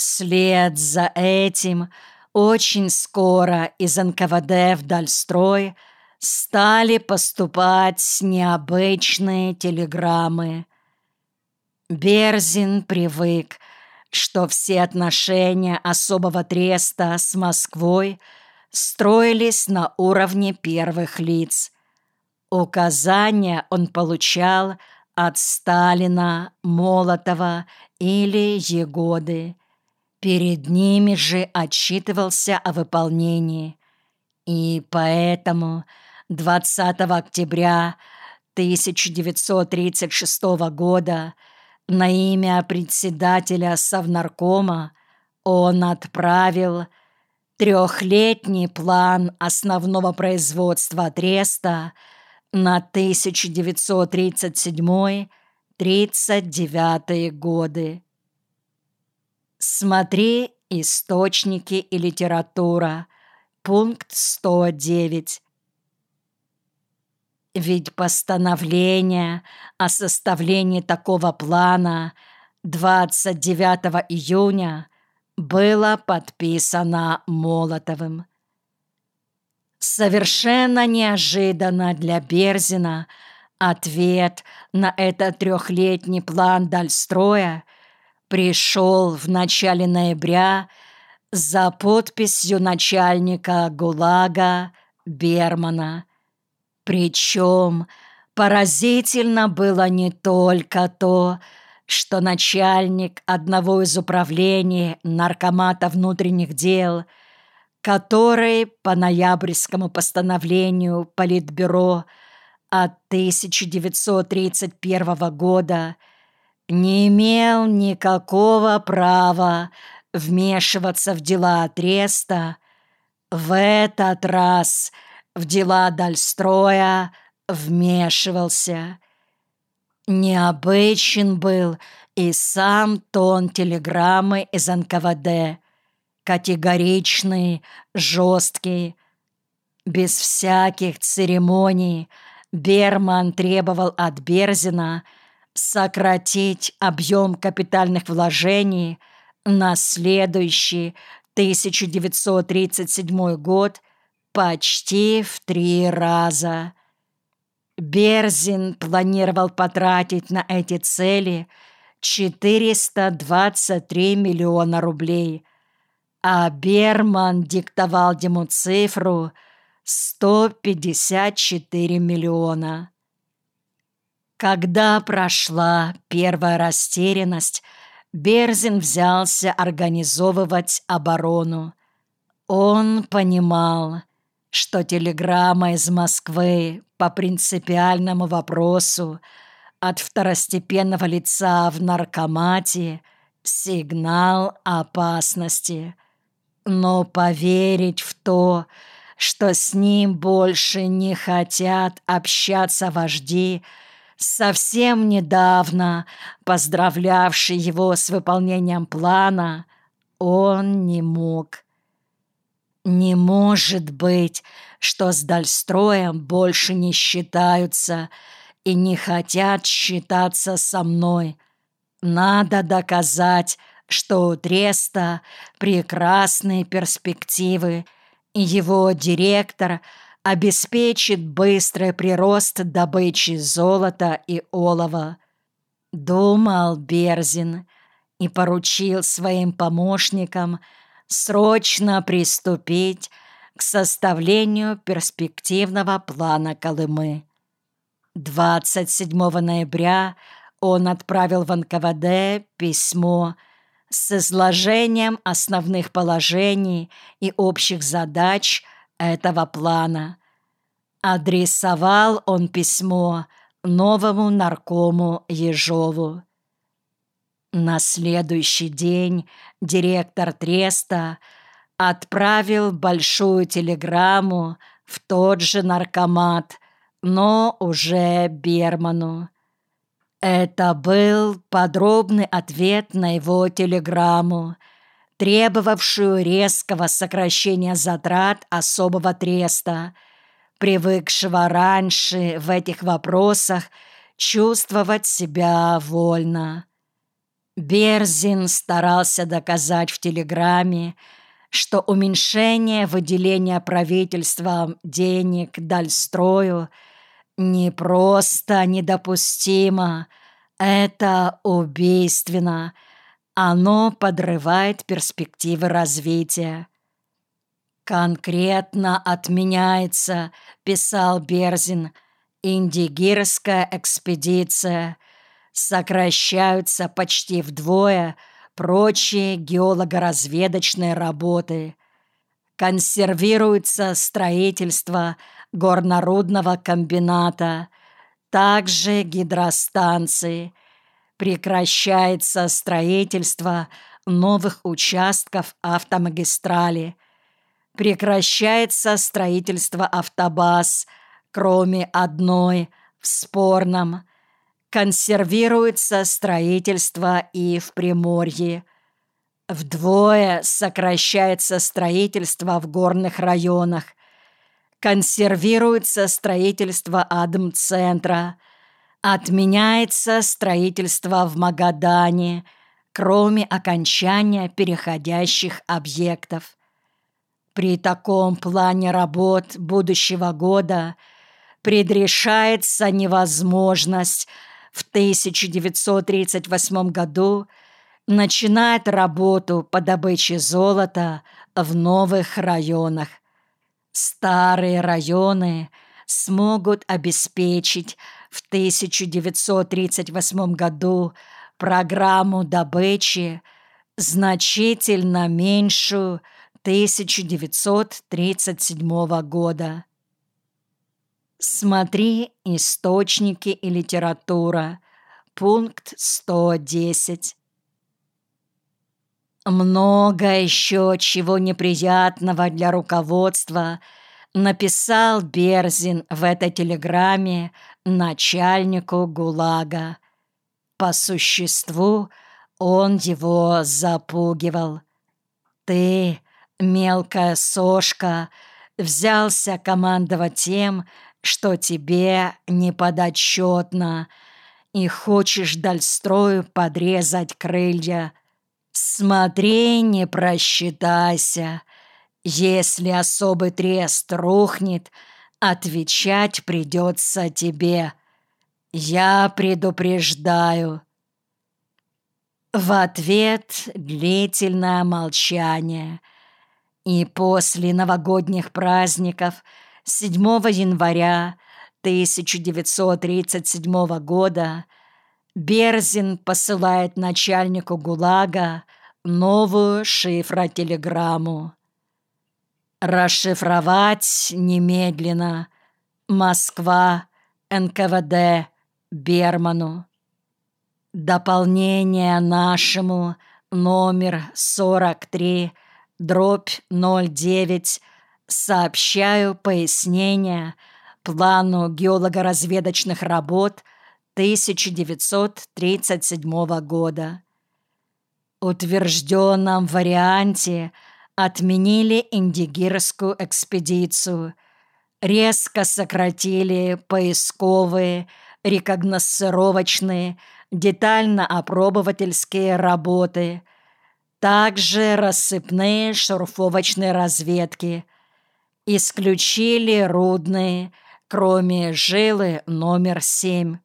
Вслед за этим очень скоро из НКВД в Дальстрой стали поступать необычные телеграммы. Берзин привык, что все отношения особого треста с Москвой строились на уровне первых лиц. Указания он получал от Сталина, Молотова или Егоды. Перед ними же отчитывался о выполнении. И поэтому 20 октября 1936 года на имя председателя Совнаркома он отправил трехлетний план основного производства Треста на 1937-39 годы. Смотри «Источники и литература», пункт 109. Ведь постановление о составлении такого плана 29 июня было подписано Молотовым. Совершенно неожиданно для Берзина ответ на этот трехлетний план Дальстроя – пришел в начале ноября за подписью начальника ГУЛАГа Бермана. Причем поразительно было не только то, что начальник одного из управлений Наркомата внутренних дел, который по ноябрьскому постановлению Политбюро от 1931 года – не имел никакого права вмешиваться в дела Треста, в этот раз в дела Дальстроя вмешивался. Необычен был и сам тон телеграммы из НКВД, категоричный, жесткий, без всяких церемоний. Берман требовал от Берзина – сократить объем капитальных вложений на следующий 1937 год почти в три раза. Берзин планировал потратить на эти цели 423 миллиона рублей, а Берман диктовал ему цифру 154 миллиона. Когда прошла первая растерянность, Берзин взялся организовывать оборону. Он понимал, что телеграмма из Москвы по принципиальному вопросу от второстепенного лица в наркомате – сигнал опасности. Но поверить в то, что с ним больше не хотят общаться вожди – совсем недавно поздравлявший его с выполнением плана, он не мог. Не может быть, что с Дальстроем больше не считаются и не хотят считаться со мной. Надо доказать, что у Треста прекрасные перспективы, и его директор – обеспечит быстрый прирост добычи золота и олова. Думал Берзин и поручил своим помощникам срочно приступить к составлению перспективного плана Колымы. 27 ноября он отправил в НКВД письмо с изложением основных положений и общих задач – этого плана. Адресовал он письмо новому наркому Ежову. На следующий день директор Треста отправил большую телеграмму в тот же наркомат, но уже Берману. Это был подробный ответ на его телеграмму – требовавшую резкого сокращения затрат особого треста, привыкшего раньше в этих вопросах чувствовать себя вольно. Берзин старался доказать в телеграмме, что уменьшение выделения правительством денег Дальстрою не просто недопустимо, это убийственно. Оно подрывает перспективы развития. «Конкретно отменяется», — писал Берзин, «индигирская экспедиция. Сокращаются почти вдвое прочие геолого-разведочные работы. Консервируется строительство горнорудного комбината, также гидростанции. Прекращается строительство новых участков автомагистрали. Прекращается строительство автобаз, кроме одной в Спорном. Консервируется строительство и в Приморье. Вдвое сокращается строительство в горных районах. Консервируется строительство Адм-центра. Отменяется строительство в Магадане, кроме окончания переходящих объектов. При таком плане работ будущего года предрешается невозможность в 1938 году начинать работу по добыче золота в новых районах. Старые районы смогут обеспечить в 1938 году программу добычи значительно меньшую 1937 года. Смотри источники и литература. Пункт 110. Много еще чего неприятного для руководства написал Берзин в этой телеграмме начальнику ГУЛАГа. По существу он его запугивал. «Ты, мелкая сошка, взялся командовать тем, что тебе не подотчетно, и хочешь Дальстрою подрезать крылья. Смотри, не просчитайся. Если особый трест рухнет, отвечать придется тебе. Я предупреждаю. В ответ длительное молчание. И после новогодних праздников – 7 января 1937 года Берзин посылает начальнику ГУЛАГа новую шифротелеграмму. Расшифровать немедленно. Москва, НКВД, Берману. Дополнение нашему номер 43, дробь 09 Сообщаю пояснение плану геолого-разведочных работ 1937 года. Утвержденном варианте отменили индигирскую экспедицию, резко сократили поисковые, рекогносцировочные, детально-опробовательские работы, также рассыпные шурфовочные разведки – исключили рудные, кроме жилы номер семь.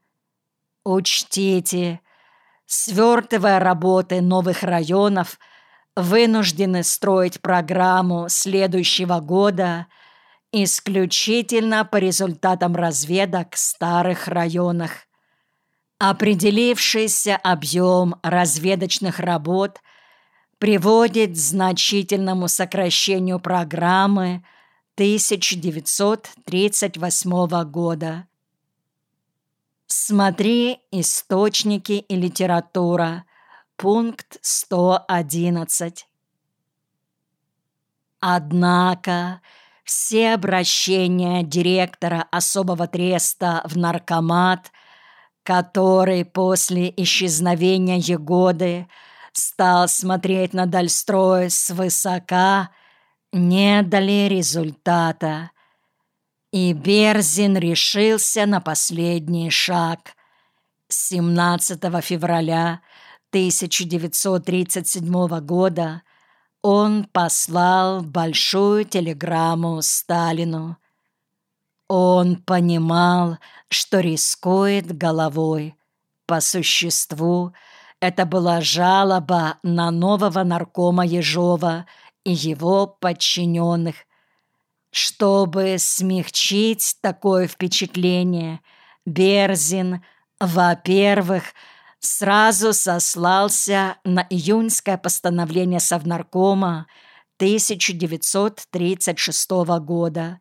Учтите, свертывая работы новых районов, вынуждены строить программу следующего года исключительно по результатам разведок в старых районах. Определившийся объем разведочных работ приводит к значительному сокращению программы 1938 года. Смотри источники и литература. Пункт 111. Однако все обращения директора особого треста в наркомат, который после исчезновения Егоды стал смотреть на Дальстрой свысока – не дали результата, и Берзин решился на последний шаг. 17 февраля 1937 года он послал большую телеграмму Сталину. Он понимал, что рискует головой. По существу, это была жалоба на нового наркома Ежова и его подчиненных. Чтобы смягчить такое впечатление, Берзин, во-первых, сразу сослался на июньское постановление Совнаркома 1936 года.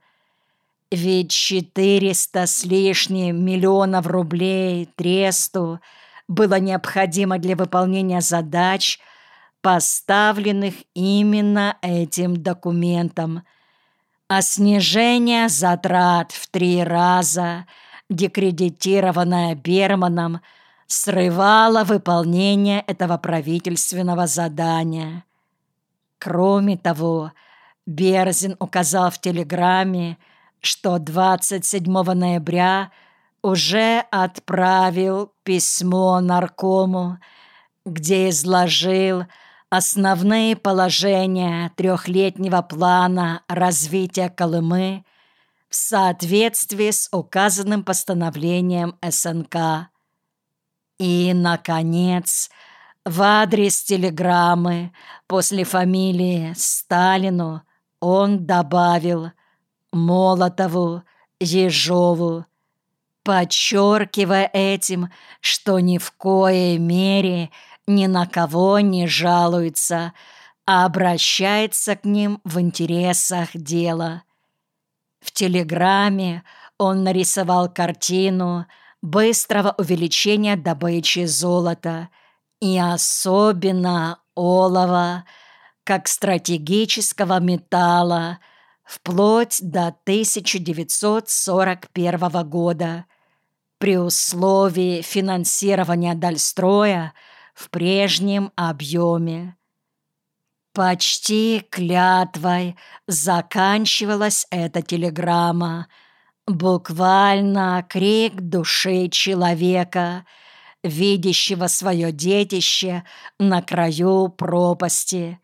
Ведь 400 с лишним миллионов рублей тресту было необходимо для выполнения задач, поставленных именно этим документом. А снижение затрат в три раза, декредитированное Берманом – срывала выполнение этого правительственного задания. Кроме того, Берзин указал в телеграмме, что 27 ноября уже отправил письмо наркому, где изложил основные положения трехлетнего плана развития Колымы в соответствии с указанным постановлением СНК. И, наконец, в адрес телеграммы после фамилии Сталину он добавил Молотову, Ежову, подчеркивая этим, что ни в коей мере ни на кого не жалуется, а обращается к ним в интересах дела. В телеграмме он нарисовал картину – быстрого увеличения добычи золота и особенно олова, как стратегического металла, вплоть до 1941 года, при условии финансирования Дальстроя в прежнем объеме. Почти клятвой заканчивалась эта телеграмма – Буквально крик души человека, видящего свое детище на краю пропасти.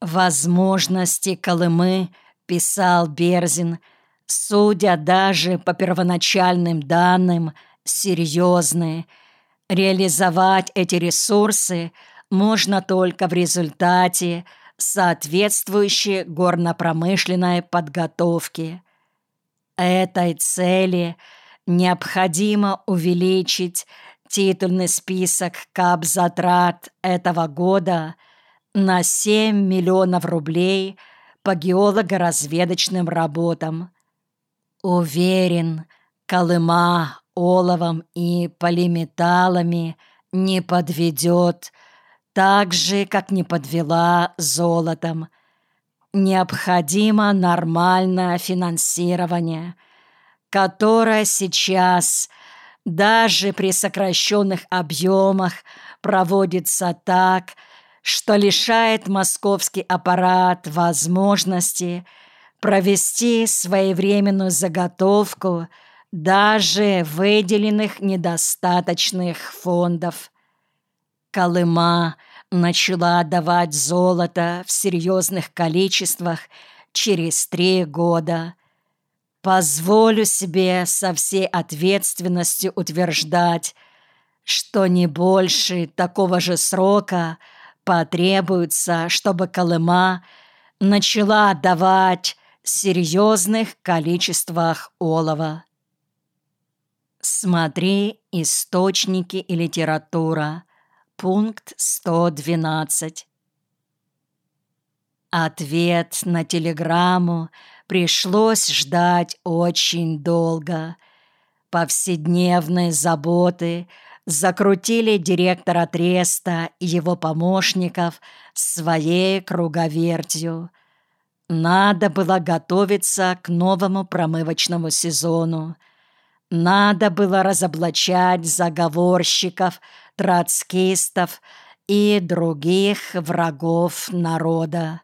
Возможности Колымы, писал Берзин, судя даже по первоначальным данным, серьезные. Реализовать эти ресурсы можно только в результате соответствующей горно-промышленной подготовки – этой цели необходимо увеличить титульный список капзатрат этого года на 7 миллионов рублей по геолого-разведочным работам. Уверен, Колыма оловом и полиметаллами не подведет, так же, как не подвела золотом – необходимо нормальное финансирование, которое сейчас даже при сокращенных объемах проводится так, что лишает московский аппарат возможности провести своевременную заготовку даже выделенных недостаточных фондов. Колыма – начала давать золото в серьезных количествах через три года. Позволю себе со всей ответственностью утверждать, что не больше такого же срока потребуется, чтобы Колыма начала давать серьезных количествах олова. Смотри источники и литература. Пункт 112. Ответ на телеграмму пришлось ждать очень долго. Повседневные заботы закрутили директора Треста и его помощников своей круговертью. Надо было готовиться к новому промывочному сезону. Надо было разоблачать заговорщиков, троцкистов и других врагов народа.